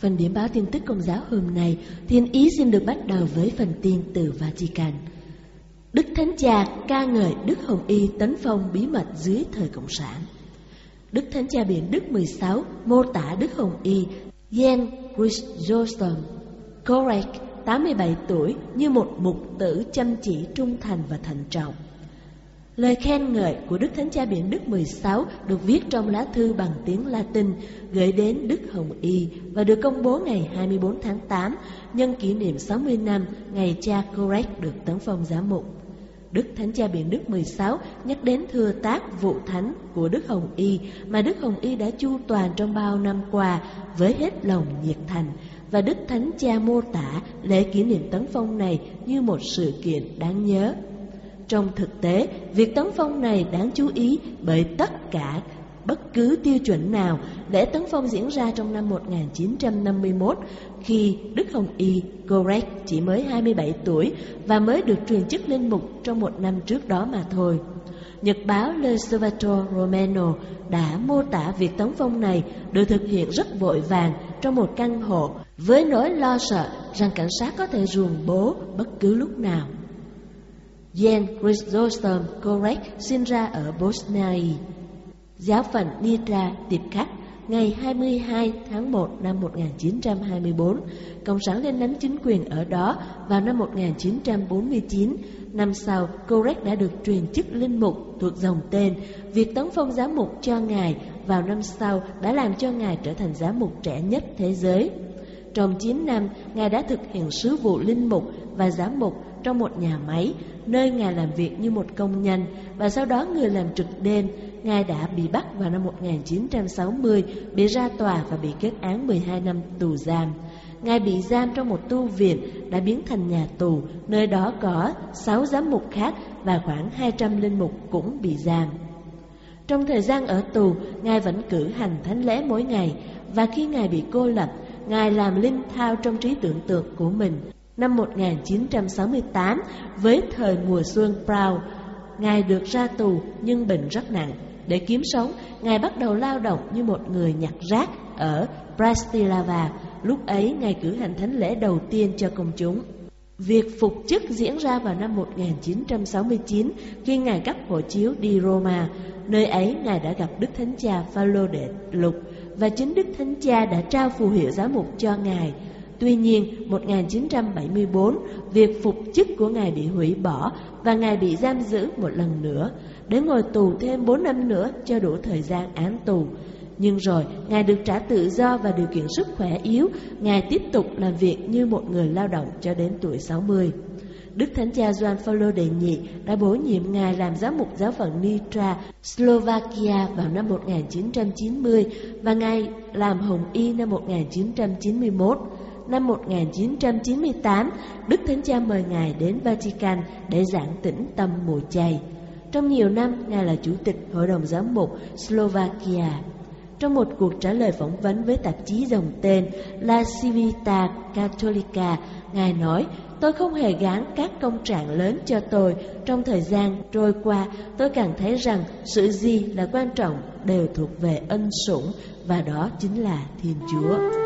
Phần điểm báo tin tức công giáo hôm nay, Thiên Ý xin được bắt đầu với phần tin từ Vatican. Đức Thánh Cha ca ngợi Đức Hồng Y tấn phong bí mật dưới thời Cộng sản. Đức Thánh Cha Biển Đức 16 mô tả Đức Hồng Y Jan Chrysostom Korek 87 tuổi như một mục tử chăm chỉ trung thành và thận trọng. Lời khen ngợi của Đức Thánh Cha Biển Đức 16 được viết trong lá thư bằng tiếng Latin, gửi đến Đức Hồng Y và được công bố ngày 24 tháng 8 nhân kỷ niệm 60 năm ngày cha Correct được tấn phong giám mục. Đức Thánh Cha Biển Đức 16 nhắc đến thừa tác vụ thánh của Đức Hồng Y mà Đức Hồng Y đã chu toàn trong bao năm qua với hết lòng nhiệt thành và Đức Thánh Cha mô tả lễ kỷ niệm tấn phong này như một sự kiện đáng nhớ. Trong thực tế, việc tấn phong này đáng chú ý bởi tất cả bất cứ tiêu chuẩn nào. Lễ tấn phong diễn ra trong năm 1951 khi Đức Hồng Y Gorek chỉ mới 27 tuổi và mới được truyền chức linh mục trong một năm trước đó mà thôi. Nhật báo Le Salvatore Romano đã mô tả việc tấn phong này được thực hiện rất vội vàng trong một căn hộ với nỗi lo sợ rằng cảnh sát có thể ruồng bố bất cứ lúc nào. Jan Chrysostom Korek sinh ra ở Bosnia. Giáo phận Nitra Tiệp Khắc ngày 22 tháng 1 năm 1924, Cộng sản lên nắm chính quyền ở đó vào năm 1949. Năm sau, Korek đã được truyền chức linh mục thuộc dòng tên. Việc tấn phong giám mục cho Ngài vào năm sau đã làm cho Ngài trở thành giám mục trẻ nhất thế giới. Trong 9 năm, Ngài đã thực hiện sứ vụ linh mục và giám mục trong một nhà máy, nơi Ngài làm việc như một công nhân, và sau đó người làm trực đêm. Ngài đã bị bắt vào năm 1960, bị ra tòa và bị kết án 12 năm tù giam. Ngài bị giam trong một tu viện đã biến thành nhà tù, nơi đó có 6 giám mục khác và khoảng 200 linh mục cũng bị giam. Trong thời gian ở tù, Ngài vẫn cử hành thánh lễ mỗi ngày, và khi Ngài bị cô lập, Ngài làm linh thao trong trí tưởng tượng của mình. Năm 1968, với thời mùa xuân Proud, Ngài được ra tù nhưng bệnh rất nặng. Để kiếm sống, Ngài bắt đầu lao động như một người nhặt rác ở Bratislava. Lúc ấy, Ngài cử hành thánh lễ đầu tiên cho công chúng. Việc phục chức diễn ra vào năm 1969 khi Ngài cấp hộ chiếu đi Roma. Nơi ấy, Ngài đã gặp Đức Thánh Cha Phaolô đệ lục và chính Đức Thánh Cha đã trao phù hiệu giám mục cho Ngài. Tuy nhiên, 1974, việc phục chức của Ngài bị hủy bỏ và Ngài bị giam giữ một lần nữa, để ngồi tù thêm 4 năm nữa cho đủ thời gian án tù. Nhưng rồi, Ngài được trả tự do và điều kiện sức khỏe yếu, Ngài tiếp tục làm việc như một người lao động cho đến tuổi 60. Đức Thánh Cha Gioan Phaolô đệ nhị đã bổ nhiệm Ngài làm giám mục giáo phận Nitra, Slovakia vào năm 1990 và Ngài làm Hồng Y năm 1991. Năm 1998, Đức Thánh Cha mời Ngài đến Vatican để giảng tĩnh tâm mùa chay. Trong nhiều năm, Ngài là Chủ tịch Hội đồng Giám mục Slovakia. Trong một cuộc trả lời phỏng vấn với tạp chí dòng tên La Civita Cattolica, Ngài nói, tôi không hề gán các công trạng lớn cho tôi. Trong thời gian trôi qua, tôi càng thấy rằng sự gì là quan trọng đều thuộc về ân sủng và đó chính là Thiên Chúa.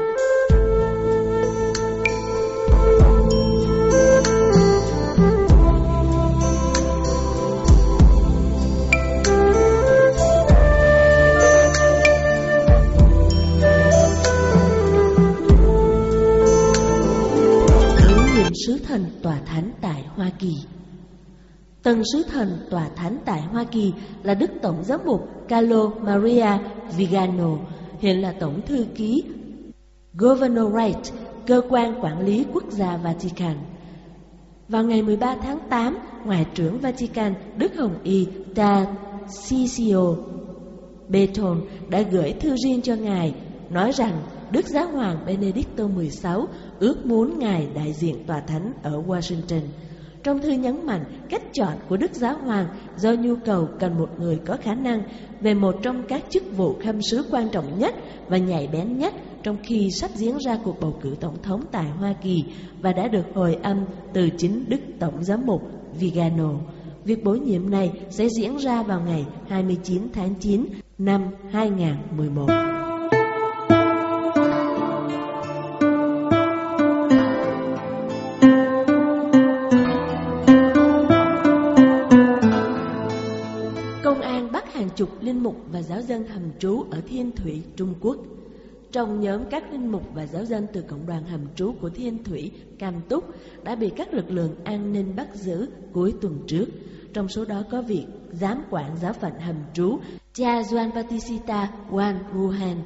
Thần tòa thánh tại Hoa Kỳ. Tân sứ thần tòa thánh tại Hoa Kỳ là Đức Tổng giám mục Carlo Maria Vigano, hiện là Tổng thư ký Governorate, cơ quan quản lý quốc gia Vatican. Vào ngày 13 tháng 8, Ngoại trưởng Vatican Đức Hồng Y Tarcisio Beton đã gửi thư riêng cho Ngài, nói rằng Đức Giáo hoàng Benedicto XVI ước muốn Ngài đại diện tòa thánh ở Washington. Trong thư nhấn mạnh, cách chọn của Đức Giáo Hoàng do nhu cầu cần một người có khả năng về một trong các chức vụ khâm sứ quan trọng nhất và nhạy bén nhất trong khi sắp diễn ra cuộc bầu cử tổng thống tại Hoa Kỳ và đã được hồi âm từ chính Đức Tổng Giám mục Vigano. Việc bổ nhiệm này sẽ diễn ra vào ngày 29 tháng 9 năm 2011. Linh mục và giáo dân hầm trú ở Thiên Thủy, Trung Quốc. Trong nhóm các linh mục và giáo dân từ cộng đoàn hầm trú của Thiên Thủy, Cam Túc đã bị các lực lượng an ninh bắt giữ cuối tuần trước. Trong số đó có việc giám quản giáo phận hầm trú cha Juan Batista Juan Ruhan,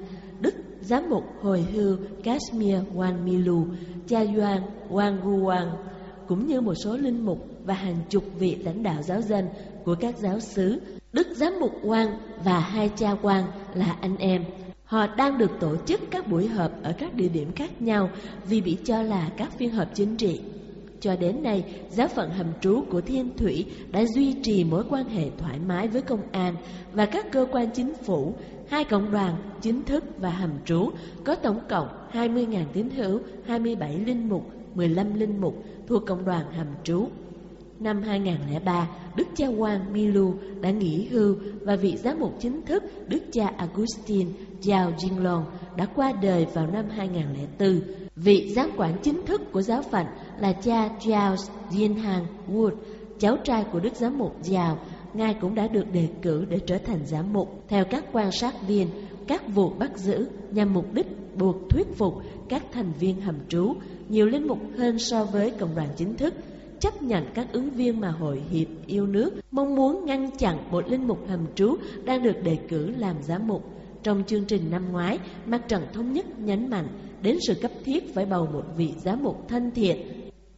Đức Giám mục hồi hưu Kashmir Juan Milu, cha Juan Juan Ruan, cũng như một số linh mục và hàng chục vị lãnh đạo giáo dân của các giáo xứ. Đức Giám mục quan và hai cha quan là anh em. Họ đang được tổ chức các buổi họp ở các địa điểm khác nhau vì bị cho là các phiên họp chính trị. Cho đến nay, giáo phận hầm trú của Thiên Thủy đã duy trì mối quan hệ thoải mái với công an và các cơ quan chính phủ, hai cộng đoàn chính thức và hầm trú có tổng cộng 20.000 tín hữu, 27 linh mục, 15 linh mục thuộc cộng đoàn hầm trú. Năm 2003, Đức cha Juan Milu đã nghỉ hưu và vị giám mục chính thức Đức cha Augustine Giao Jinglong đã qua đời vào năm 2004. Vị giám quản chính thức của giáo phận là cha Charles Jinhang Wood, cháu trai của Đức giám mục Giao. Ngài cũng đã được đề cử để trở thành giám mục. Theo các quan sát viên, các vụ bắt giữ nhằm mục đích buộc thuyết phục các thành viên hầm trú nhiều linh mục hơn so với cộng đoàn chính thức chấp nhận các ứng viên mà Hội Hiệp Yêu Nước mong muốn ngăn chặn một linh mục hầm trú đang được đề cử làm giám mục. Trong chương trình năm ngoái, Mặt trận Thống nhất nhấn mạnh đến sự cấp thiết phải bầu một vị giám mục thân thiện.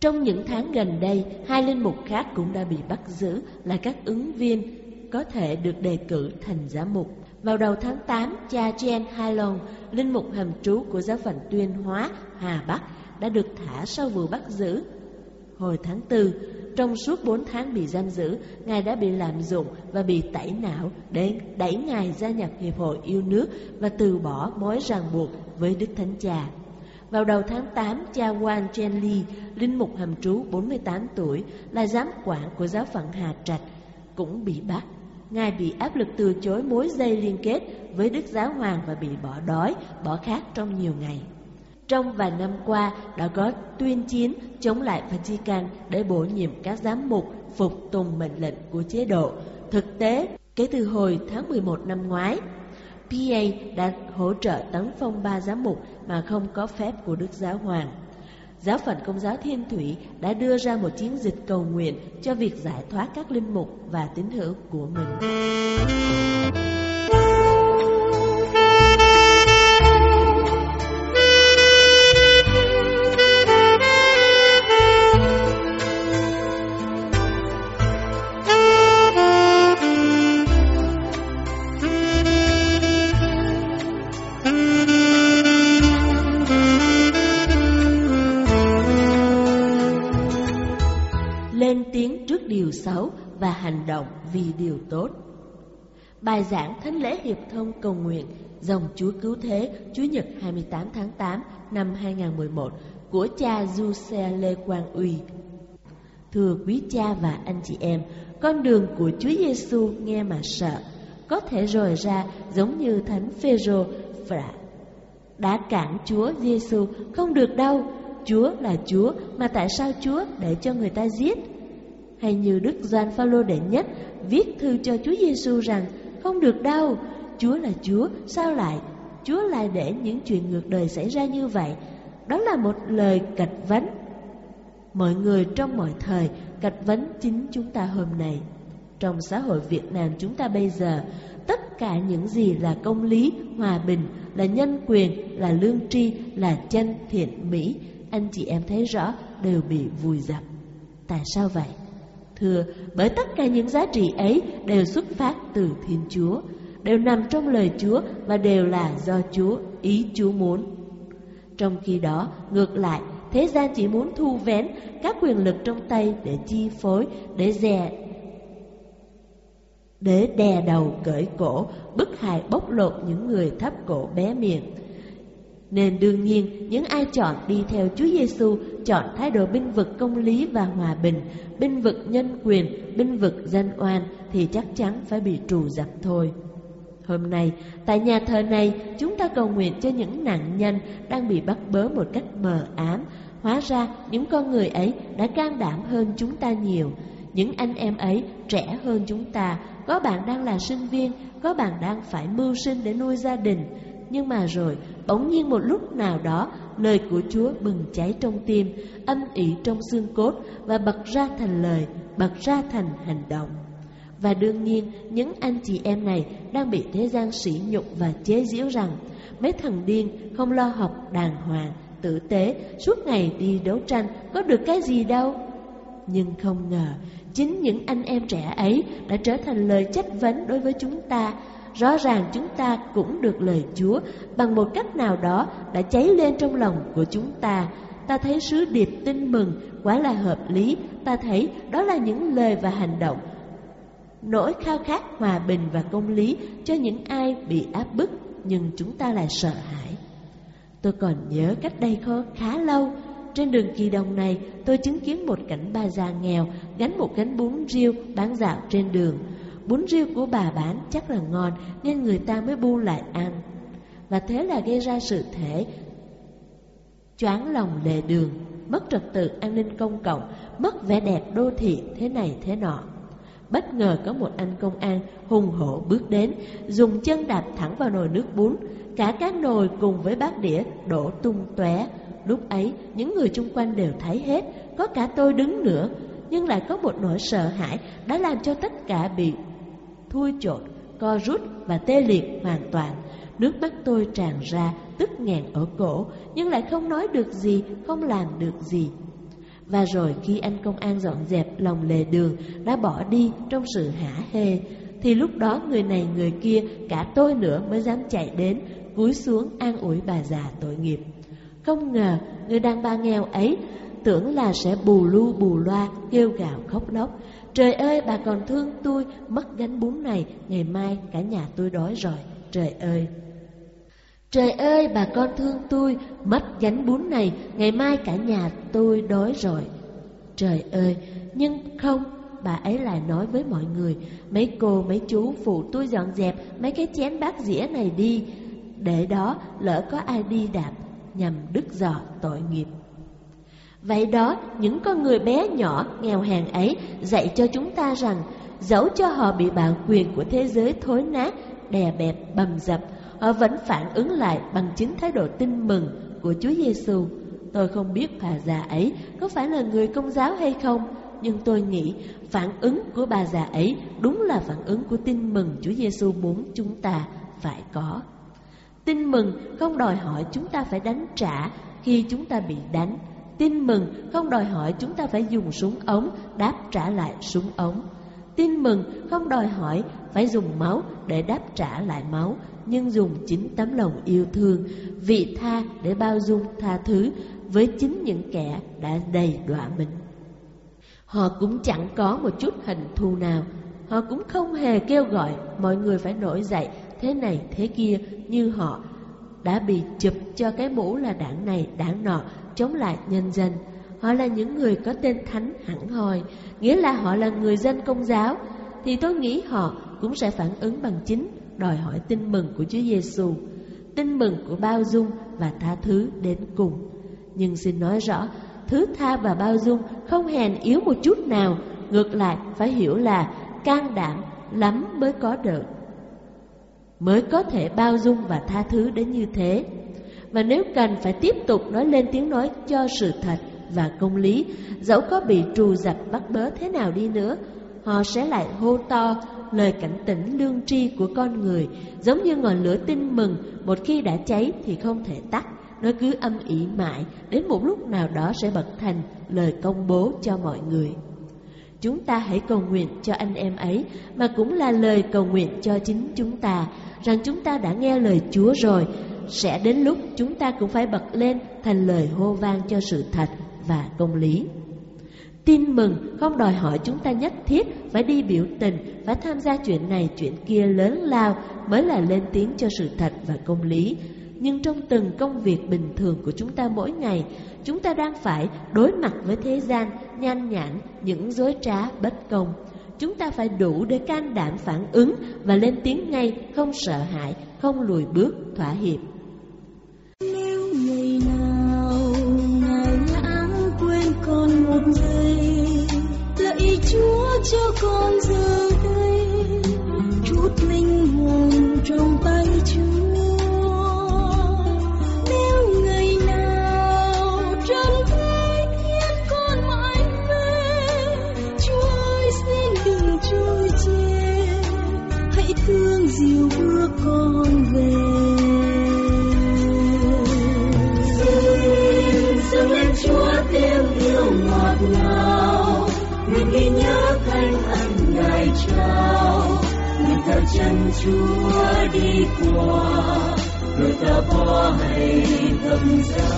Trong những tháng gần đây, hai linh mục khác cũng đã bị bắt giữ là các ứng viên có thể được đề cử thành giám mục. Vào đầu tháng 8, cha Jen Halon, linh mục hầm trú của giáo phận Tuyên Hóa, Hà Bắc, đã được thả sau vụ bắt giữ Hồi tháng 4, trong suốt 4 tháng bị giam giữ, Ngài đã bị lạm dụng và bị tẩy não để đẩy Ngài gia nhập Hiệp hội Yêu Nước và từ bỏ mối ràng buộc với Đức Thánh Cha. Vào đầu tháng 8, cha Juan Chenli, linh mục hầm trú 48 tuổi, là giám quản của giáo phận Hà Trạch, cũng bị bắt. Ngài bị áp lực từ chối mối dây liên kết với Đức Giáo Hoàng và bị bỏ đói, bỏ khát trong nhiều ngày. Trong vài năm qua đã có tuyên chiến chống lại Vatican để bổ nhiệm các giám mục phục tùng mệnh lệnh của chế độ. Thực tế, kể từ hồi tháng 11 năm ngoái, PA đã hỗ trợ tấn phong ba giám mục mà không có phép của Đức Giáo Hoàng. Giáo phận Công giáo Thiên Thủy đã đưa ra một chiến dịch cầu nguyện cho việc giải thoát các linh mục và tín hữu của mình. Hành động vì điều tốt. Bài giảng Thánh lễ Hiệp thông cầu nguyện dòng Chúa Cứu Thế Chúa Nhật 28 tháng 8 năm 2011 của cha Du Xe Lê Quang Uy. Thưa quý cha và anh chị em, con đường của Chúa Giêsu nghe mà sợ, có thể rời ra giống như Thánh Phêrô phạ đã cản Chúa Giêsu không được đâu. Chúa là Chúa, mà tại sao Chúa để cho người ta giết? Hay như Đức Gian Phaolô đệ nhất viết thư cho Chúa Giêsu rằng không được đâu, Chúa là Chúa, sao lại Chúa lại để những chuyện ngược đời xảy ra như vậy? Đó là một lời cạch vấn. Mọi người trong mọi thời cạch vấn chính chúng ta hôm nay. Trong xã hội Việt Nam chúng ta bây giờ, tất cả những gì là công lý, hòa bình, là nhân quyền, là lương tri, là chân thiện mỹ, anh chị em thấy rõ đều bị vùi dập. Tại sao vậy? Thưa, bởi tất cả những giá trị ấy đều xuất phát từ Thiên Chúa, đều nằm trong lời Chúa và đều là do Chúa, ý Chúa muốn. Trong khi đó, ngược lại, thế gian chỉ muốn thu vén các quyền lực trong tay để chi phối, để dè để đè đầu cởi cổ, bức hại bóc lột những người thấp cổ bé miệng. Nên đương nhiên, những ai chọn đi theo Chúa Giêsu chọn thái độ binh vực công lý và hòa bình, binh vực nhân quyền, binh vực dân oan thì chắc chắn phải bị trù dập thôi. Hôm nay, tại nhà thờ này, chúng ta cầu nguyện cho những nạn nhân đang bị bắt bớ một cách mờ ám. Hóa ra, những con người ấy đã can đảm hơn chúng ta nhiều. Những anh em ấy trẻ hơn chúng ta, có bạn đang là sinh viên, có bạn đang phải mưu sinh để nuôi gia đình. Nhưng mà rồi, bỗng nhiên một lúc nào đó, lời của Chúa bừng cháy trong tim, âm ỉ trong xương cốt và bật ra thành lời, bật ra thành hành động. Và đương nhiên, những anh chị em này đang bị thế gian sỉ nhục và chế giễu rằng mấy thằng điên không lo học đàng hoàng, tử tế, suốt ngày đi đấu tranh có được cái gì đâu. Nhưng không ngờ, chính những anh em trẻ ấy đã trở thành lời chất vấn đối với chúng ta. Rõ ràng chúng ta cũng được lời Chúa bằng một cách nào đó đã cháy lên trong lòng của chúng ta. Ta thấy sứ điệp tin mừng quá là hợp lý, ta thấy đó là những lời và hành động nỗi khao khát hòa bình và công lý cho những ai bị áp bức nhưng chúng ta lại sợ hãi. Tôi còn nhớ cách đây khá lâu, trên đường kỳ đồng này tôi chứng kiến một cảnh bà già nghèo gánh một gánh bún riêu bán dạo trên đường. Bún riêu của bà bán chắc là ngon nên người ta mới bu lại ăn. Và thế là gây ra sự thể choáng lòng lề đường, mất trật tự an ninh công cộng, mất vẻ đẹp đô thị thế này thế nọ. Bất ngờ có một anh công an hùng hổ bước đến, dùng chân đạp thẳng vào nồi nước bún. Cả các nồi cùng với bát đĩa đổ tung tóe. Lúc ấy, những người chung quanh đều thấy hết, có cả tôi đứng nữa. Nhưng lại có một nỗi sợ hãi đã làm cho tất cả bị thui chột, co rút và tê liệt hoàn toàn. Nước mắt tôi tràn ra, tức nghẹn ở cổ, nhưng lại không nói được gì, không làm được gì. Và rồi khi anh công an dọn dẹp lòng lề đường đã bỏ đi trong sự hả hê, thì lúc đó người này người kia, cả tôi nữa mới dám chạy đến, cúi xuống an ủi bà già tội nghiệp. Không ngờ người đàn bà nghèo ấy tưởng là sẽ bù lu bù loa, kêu gào khóc lóc. Trời ơi, bà còn thương tôi, mất gánh bún này, ngày mai cả nhà tôi đói rồi, trời ơi. Trời ơi, bà con thương tôi, mất gánh bún này, ngày mai cả nhà tôi đói rồi. Trời ơi, nhưng không, bà ấy lại nói với mọi người, mấy cô, mấy chú phụ tôi dọn dẹp mấy cái chén bát dĩa này đi, để đó lỡ có ai đi đạp, nhằm đứt dọ tội nghiệp. Vậy đó, những con người bé nhỏ, nghèo hèn ấy dạy cho chúng ta rằng, dẫu cho họ bị bạo quyền của thế giới thối nát, đè bẹp, bầm dập, họ vẫn phản ứng lại bằng chính thái độ tin mừng của Chúa Giêsu. Tôi không biết bà già ấy có phải là người công giáo hay không, nhưng tôi nghĩ phản ứng của bà già ấy đúng là phản ứng của tin mừng Chúa Giêsu muốn chúng ta phải có. Tin mừng không đòi hỏi chúng ta phải đánh trả khi chúng ta bị đánh. Tin mừng không đòi hỏi chúng ta phải dùng súng ống đáp trả lại súng ống. Tin mừng không đòi hỏi phải dùng máu để đáp trả lại máu, nhưng dùng chính tấm lòng yêu thương, vị tha để bao dung tha thứ với chính những kẻ đã đầy đọa mình. Họ cũng chẳng có một chút hình thù nào, họ cũng không hề kêu gọi mọi người phải nổi dậy thế này thế kia như họ đã bị chụp cho cái mũ là đảng này đảng nọ chống lại nhân dân. Họ là những người có tên thánh hẳn hoi, nghĩa là họ là người dân công giáo, thì tôi nghĩ họ cũng sẽ phản ứng bằng chính đòi hỏi tin mừng của Chúa Giêsu, tin mừng của bao dung và tha thứ đến cùng. Nhưng xin nói rõ, thứ tha và bao dung không hèn yếu một chút nào, ngược lại phải hiểu là can đảm lắm mới có được. Mới có thể bao dung và tha thứ đến như thế. Và nếu cần phải tiếp tục nói lên tiếng nói cho sự thật, và công lý, dẫu có bị trù dập bắt bớ thế nào đi nữa, họ sẽ lại hô to lời cảnh tỉnh lương tri của con người, giống như ngọn lửa tin mừng, một khi đã cháy thì không thể tắt, nó cứ âm ỉ mãi, đến một lúc nào đó sẽ bật thành lời công bố cho mọi người. Chúng ta hãy cầu nguyện cho anh em ấy, mà cũng là lời cầu nguyện cho chính chúng ta, rằng chúng ta đã nghe lời Chúa rồi, sẽ đến lúc chúng ta cũng phải bật lên thành lời hô vang cho sự thật và công lý. Tin mừng không đòi hỏi chúng ta nhất thiết phải đi biểu tình, phải tham gia chuyện này chuyện kia lớn lao mới là lên tiếng cho sự thật và công lý. Nhưng trong từng công việc bình thường của chúng ta mỗi ngày, chúng ta đang phải đối mặt với thế gian, nhan nhản, những dối trá, bất công. Chúng ta phải đủ để can đảm phản ứng và lên tiếng ngay, không sợ hãi, không lùi bước, thỏa hiệp. Cho con giờ đây chút linh hồn trong ta. Chân Chúa đi qua, người ta bỏ hay thầm giá.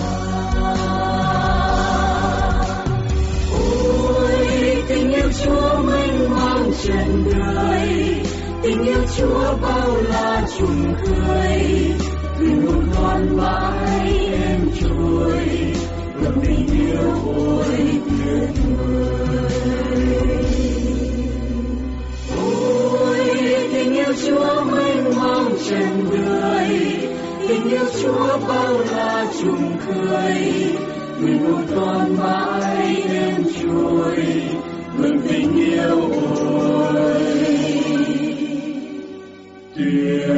Ôi tình yêu Chúa mênh mang trần đời, tình yêu Chúa bao la trùng khơi, thuyền hồn con mãi Chúa bao la trùng khơi, nguyện hồn con mãi đêm trôi, mừng tình yêu ôi tuyệt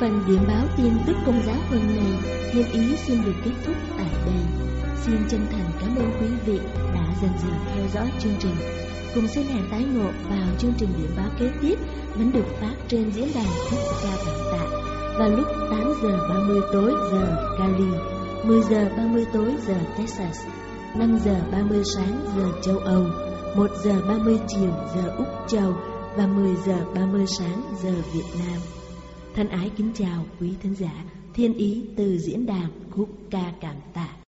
Phần điểm báo tin tức công giáo hôm nay, Thiên Ý xin được kết thúc tại đây. Xin chân thành cảm ơn quý vị đã dần dần theo dõi chương trình. Cùng xin hẹn tái ngộ vào chương trình điểm báo kế tiếp vẫn được phát trên diễn đàn khúc ca cảm tạ vào lúc 8 giờ 30 tối giờ Cali, 10 giờ 30 tối giờ Texas, 5 giờ 30 sáng giờ châu Âu, 1 giờ 30 chiều giờ Úc Châu và 10 giờ 30 sáng giờ Việt Nam. Thân ái kính chào quý thính giả, thiên ý từ diễn đàn khúc ca cảm tạ.